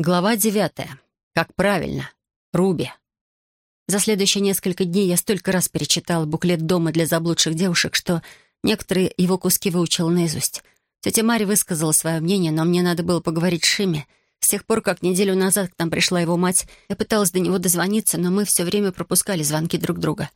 Глава девятая. Как правильно. Руби. За следующие несколько дней я столько раз перечитала буклет дома для заблудших девушек, что некоторые его куски выучила наизусть. Тетя Мария высказала свое мнение, но мне надо было поговорить с Шими. С тех пор, как неделю назад к нам пришла его мать, я пыталась до него дозвониться, но мы все время пропускали звонки друг друга.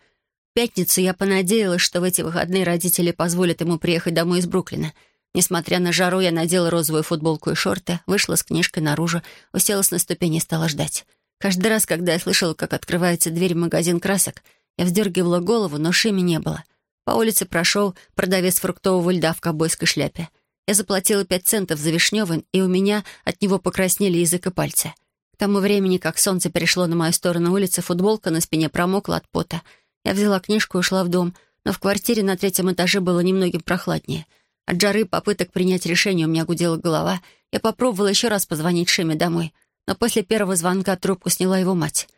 В пятницу я понадеялась, что в эти выходные родители позволят ему приехать домой из Бруклина — Несмотря на жару, я надела розовую футболку и шорты, вышла с книжкой наружу, уселась на ступени и стала ждать. Каждый раз, когда я слышала, как открывается дверь в магазин красок, я вздергивала голову, но Шими не было. По улице прошел продавец фруктового льда в ковбойской шляпе. Я заплатила пять центов за вишневый, и у меня от него покраснели язык и пальцы. К тому времени, как солнце перешло на мою сторону улицы, футболка на спине промокла от пота. Я взяла книжку и ушла в дом, но в квартире на третьем этаже было немногим прохладнее — от жары попыток принять решение у меня гудела голова. Я попробовала еще раз позвонить Шиме домой, но после первого звонка трубку сняла его мать.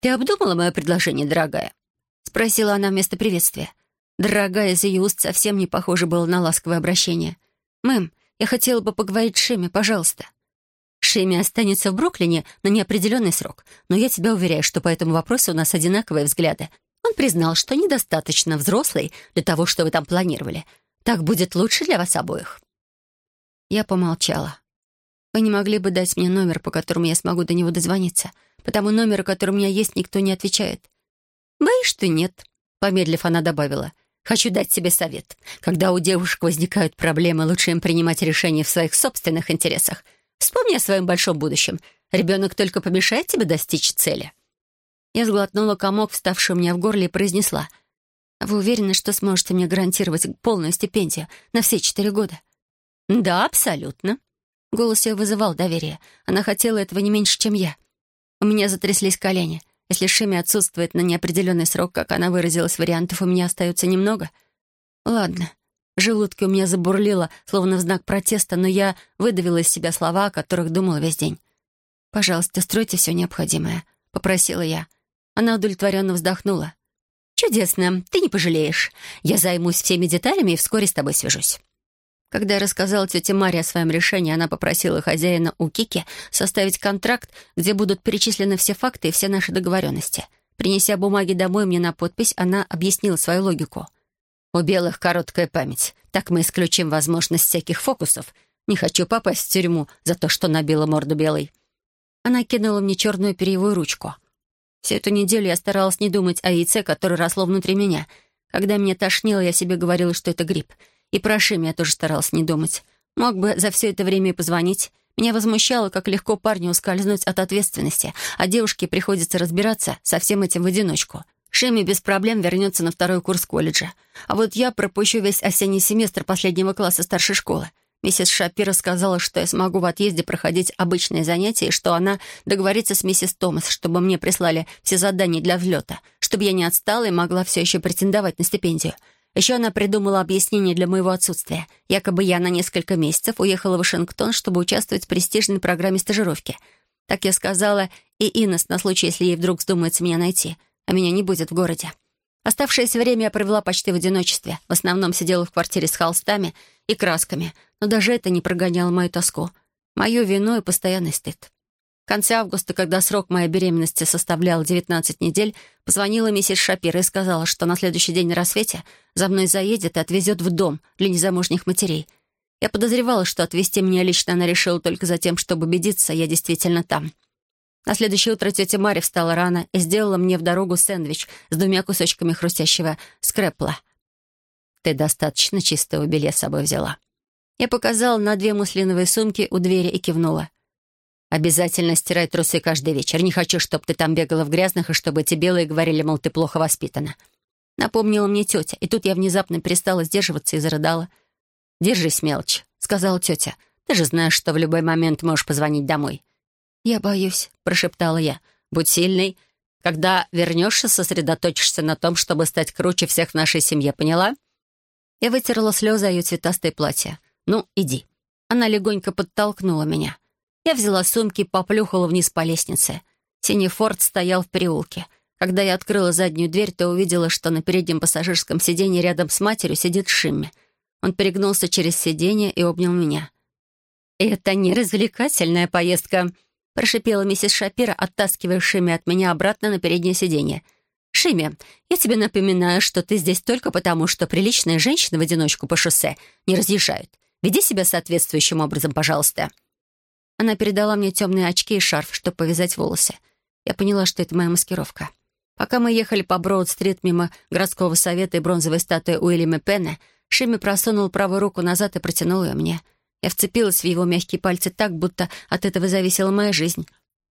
«Ты обдумала мое предложение, дорогая?» — спросила она вместо приветствия. «Дорогая» из ее уст совсем не похоже было на ласковое обращение. «Мэм, я хотела бы поговорить с Шиме, пожалуйста». Шими останется в Бруклине на неопределенный срок, но я тебя уверяю, что по этому вопросу у нас одинаковые взгляды. Он признал, что недостаточно взрослый для того, что вы там планировали, так будет лучше для вас обоих». Я помолчала. «Вы не могли бы дать мне номер, по которому я смогу до него дозвониться? По тому номеру, который у меня есть, никто не отвечает». «Боюсь, что нет», — помедлив, она добавила. «Хочу дать тебе совет. Когда у девушек возникают проблемы, лучше им принимать решения в своих собственных интересах. Вспомни о своем большом будущем. Ребенок только помешает тебе достичь цели». Я сглотнула комок, вставший у меня в горле, и произнесла — вы уверены, что сможете мне гарантировать полную стипендию на все четыре года? Да, абсолютно. Голос ее вызывал доверие. Она хотела этого не меньше, чем я. У меня затряслись колени. Если Шими отсутствует на неопределенный срок, как она выразилась, вариантов у меня остается немного. Ладно. В желудке у меня забурлило, словно в знак протеста, но я выдавила из себя слова, о которых думала весь день. «Пожалуйста, стройте все необходимое», — попросила я. Она удовлетворенно вздохнула. «Чудесно, ты не пожалеешь. Я займусь всеми деталями и вскоре с тобой свяжусь». Когда я рассказала тете Маре о своем решении, она попросила хозяина у Кики составить контракт, где будут перечислены все факты и все наши договоренности. Принеся бумаги домой мне на подпись, она объяснила свою логику. «У белых короткая память. Так мы исключим возможность всяких фокусов. Не хочу попасть в тюрьму за то, что набила морду белой». Она кинула мне черную перьевую ручку — Всю эту неделю я старалась не думать о яйце, которое росло внутри меня. Когда меня тошнило, я себе говорила, что это грипп. И про Шим я тоже старалась не думать. Мог бы за все это время и позвонить. Меня возмущало, как легко парню ускользнуть от ответственности, а девушке приходится разбираться со всем этим в одиночку. Шеми без проблем вернется на второй курс колледжа. А вот я пропущу весь осенний семестр последнего класса старшей школы. Миссис Шапира сказала, что я смогу в отъезде проходить обычные занятия, и что она договорится с миссис Томас, чтобы мне прислали все задания для взлета, чтобы я не отстала и могла все еще претендовать на стипендию. Еще она придумала объяснение для моего отсутствия. Якобы я на несколько месяцев уехала в Вашингтон, чтобы участвовать в престижной программе стажировки. Так я сказала и Инес на случай, если ей вдруг вздумается меня найти, а меня не будет в городе. Оставшееся время я провела почти в одиночестве. В основном сидела в квартире с холстами и красками, но даже это не прогоняло мою тоску. Мою вину и постоянный стыд. В конце августа, когда срок моей беременности составлял 19 недель, позвонила миссис Шапира и сказала, что на следующий день на рассвете за мной заедет и отвезет в дом для незамужних матерей. Я подозревала, что отвезти меня лично она решила только за тем, чтобы убедиться, я действительно там. На следующее утро тетя Мария встала рано и сделала мне в дорогу сэндвич с двумя кусочками хрустящего скрепла. «Ты достаточно чистого белья с собой взяла». Я показала на две муслиновые сумки у двери и кивнула. «Обязательно стирай трусы каждый вечер. Не хочу, чтобы ты там бегала в грязных, и чтобы эти белые говорили, мол, ты плохо воспитана». Напомнила мне тетя, и тут я внезапно перестала сдерживаться и зарыдала. «Держись, мелочь», — сказала тетя. «Ты же знаешь, что в любой момент можешь позвонить домой. «Я боюсь», — прошептала я. «Будь сильной. Когда вернешься, сосредоточишься на том, чтобы стать круче всех в нашей семье, поняла?» Я вытерла слезы о ее цветастое платье. «Ну, иди». Она легонько подтолкнула меня. Я взяла сумки и поплюхала вниз по лестнице. Синий форт стоял в переулке. Когда я открыла заднюю дверь, то увидела, что на переднем пассажирском сиденье рядом с матерью сидит Шимми. Он перегнулся через сиденье и обнял меня. «Это не развлекательная поездка», — прошипела миссис Шапира, оттаскивая Шими от меня обратно на переднее сиденье. «Шими, я тебе напоминаю, что ты здесь только потому, что приличные женщины в одиночку по шоссе не разъезжают. Веди себя соответствующим образом, пожалуйста». Она передала мне темные очки и шарф, чтобы повязать волосы. Я поняла, что это моя маскировка. Пока мы ехали по Броуд-стрит мимо городского совета и бронзовой статуи Уильяма Пенна, Шими просунул правую руку назад и протянул ее мне. Я вцепилась в его мягкие пальцы так, будто от этого зависела моя жизнь.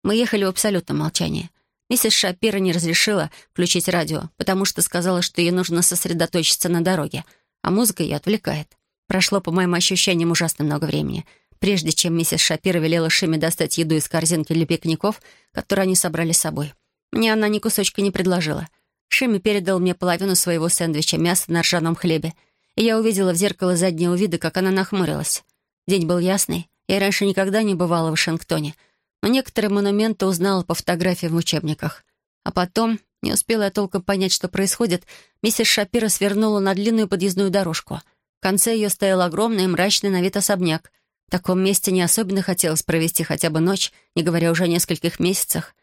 Мы ехали в абсолютном молчании. Миссис Шапира не разрешила включить радио, потому что сказала, что ей нужно сосредоточиться на дороге, а музыка ее отвлекает. Прошло, по моим ощущениям, ужасно много времени, прежде чем миссис Шапира велела Шиме достать еду из корзинки для пикников, которые они собрали с собой. Мне она ни кусочка не предложила. Шими передал мне половину своего сэндвича, мяса на ржаном хлебе, и я увидела в зеркало заднего вида, как она нахмурилась. День был ясный. Я раньше никогда не бывала в Вашингтоне, но некоторые монументы узнала по фотографиям в учебниках. А потом, не успела я толком понять, что происходит, миссис Шапира свернула на длинную подъездную дорожку. В конце ее стоял огромный мрачный на вид особняк. В таком месте не особенно хотелось провести хотя бы ночь, не говоря уже о нескольких месяцах.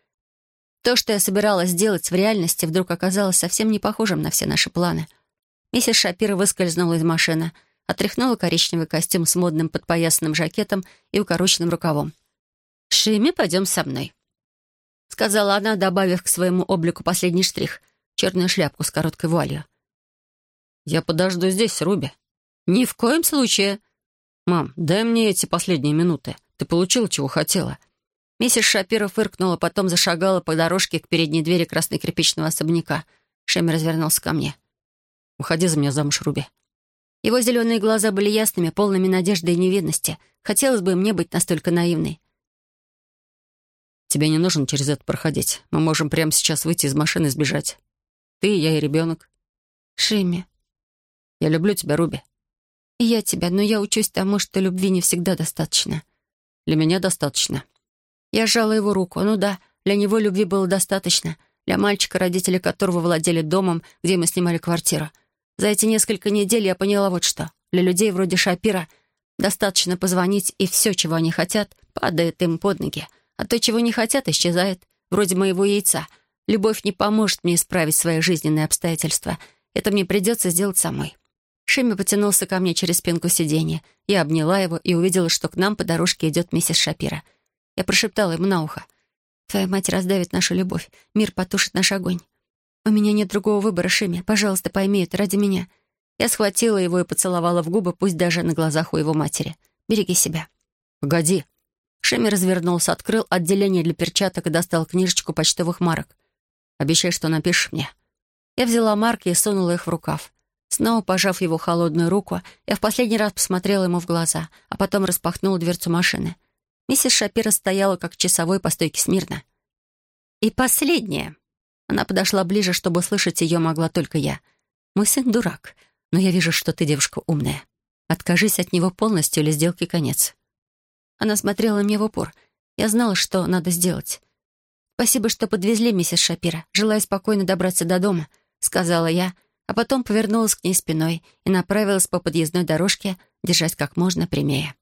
То, что я собиралась сделать в реальности, вдруг оказалось совсем не похожим на все наши планы. Миссис Шапира выскользнула из машины — отряхнула коричневый костюм с модным подпоясанным жакетом и укороченным рукавом. «Шими, пойдем со мной», — сказала она, добавив к своему облику последний штрих — черную шляпку с короткой вуалью. «Я подожду здесь, Руби». «Ни в коем случае». «Мам, дай мне эти последние минуты. Ты получила, чего хотела». Миссис Шапира фыркнула, потом зашагала по дорожке к передней двери красно-кирпичного особняка. Шеми развернулся ко мне. «Уходи за меня замуж, Руби». Его зеленые глаза были ясными, полными надежды и невинности. Хотелось бы мне быть настолько наивной. «Тебе не нужно через это проходить. Мы можем прямо сейчас выйти из машины и сбежать. Ты, я и ребенок». «Шимми». «Я люблю тебя, Руби». «И я тебя, но я учусь тому, что любви не всегда достаточно». «Для меня достаточно». Я сжала его руку. Ну да, для него любви было достаточно. Для мальчика, родители которого владели домом, где мы снимали квартиру. За эти несколько недель я поняла вот что. Для людей вроде Шапира достаточно позвонить, и все, чего они хотят, падает им под ноги. А то, чего не хотят, исчезает. Вроде моего яйца. Любовь не поможет мне исправить свои жизненные обстоятельства. Это мне придется сделать самой. Шимми потянулся ко мне через спинку сиденья. Я обняла его и увидела, что к нам по дорожке идет миссис Шапира. Я прошептала ему на ухо. «Твоя мать раздавит нашу любовь. Мир потушит наш огонь. «У меня нет другого выбора, Шими. Пожалуйста, пойми это ради меня». Я схватила его и поцеловала в губы, пусть даже на глазах у его матери. «Береги себя». «Погоди». Шими развернулся, открыл отделение для перчаток и достал книжечку почтовых марок. «Обещай, что напишешь мне». Я взяла марки и сунула их в рукав. Снова пожав его холодную руку, я в последний раз посмотрела ему в глаза, а потом распахнула дверцу машины. Миссис Шапира стояла, как часовой по стойке смирно. «И последнее», она подошла ближе, чтобы слышать ее могла только я. «Мой сын дурак, но я вижу, что ты девушка умная. Откажись от него полностью, или сделки конец». Она смотрела мне в упор. Я знала, что надо сделать. «Спасибо, что подвезли, миссис Шапира. Желаю спокойно добраться до дома», — сказала я, а потом повернулась к ней спиной и направилась по подъездной дорожке, держась как можно прямее.